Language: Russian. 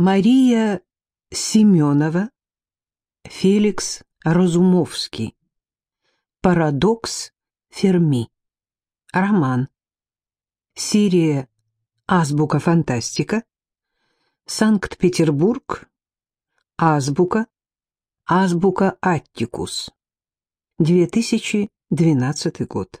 Мария Семенова, Феликс Разумовский. Парадокс Ферми. Роман. Серия Азбука фантастика. Санкт-Петербург. Азбука. Азбука Аттикус. 2012 год.